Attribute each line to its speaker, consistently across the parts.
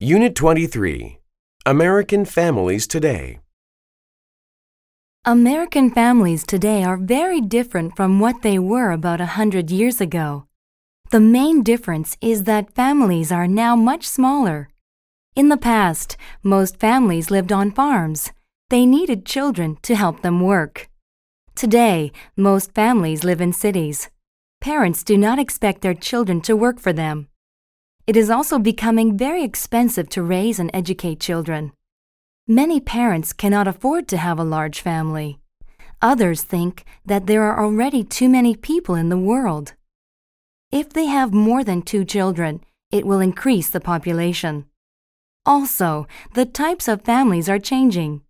Speaker 1: Unit 23 American Families Today.
Speaker 2: American families today are very different from what they were about a hundred years ago. The main difference is that families are now much smaller. In the past, most families lived on farms. They needed children to help them work. Today, most families live in cities. Parents do not expect their children to work for them. It is also becoming very expensive to raise and educate children. Many parents cannot afford to have a large family. Others think that there are already too many people in the world. If they have more than two children, it will increase the population. Also, the types of families are changing.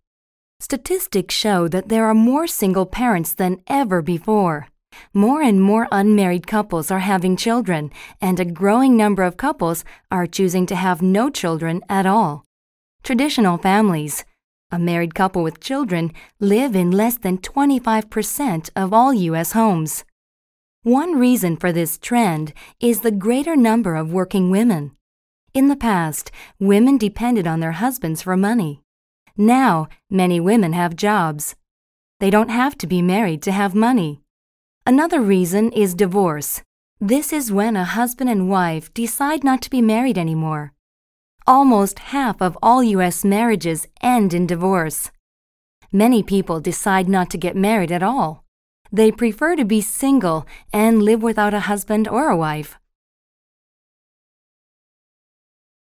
Speaker 2: Statistics show that there are more single parents than ever before. More and more unmarried couples are having children, and a growing number of couples are choosing to have no children at all. Traditional families, a married couple with children, live in less than 25% of all U.S. homes. One reason for this trend is the greater number of working women. In the past, women depended on their husbands for money. Now, many women have jobs. They don't have to be married to have money. Another reason is divorce. This is when a husband and wife decide not to be married anymore. Almost half of all U.S. marriages end in divorce. Many people decide not to get married at all. They prefer to be single and live without a husband or a wife.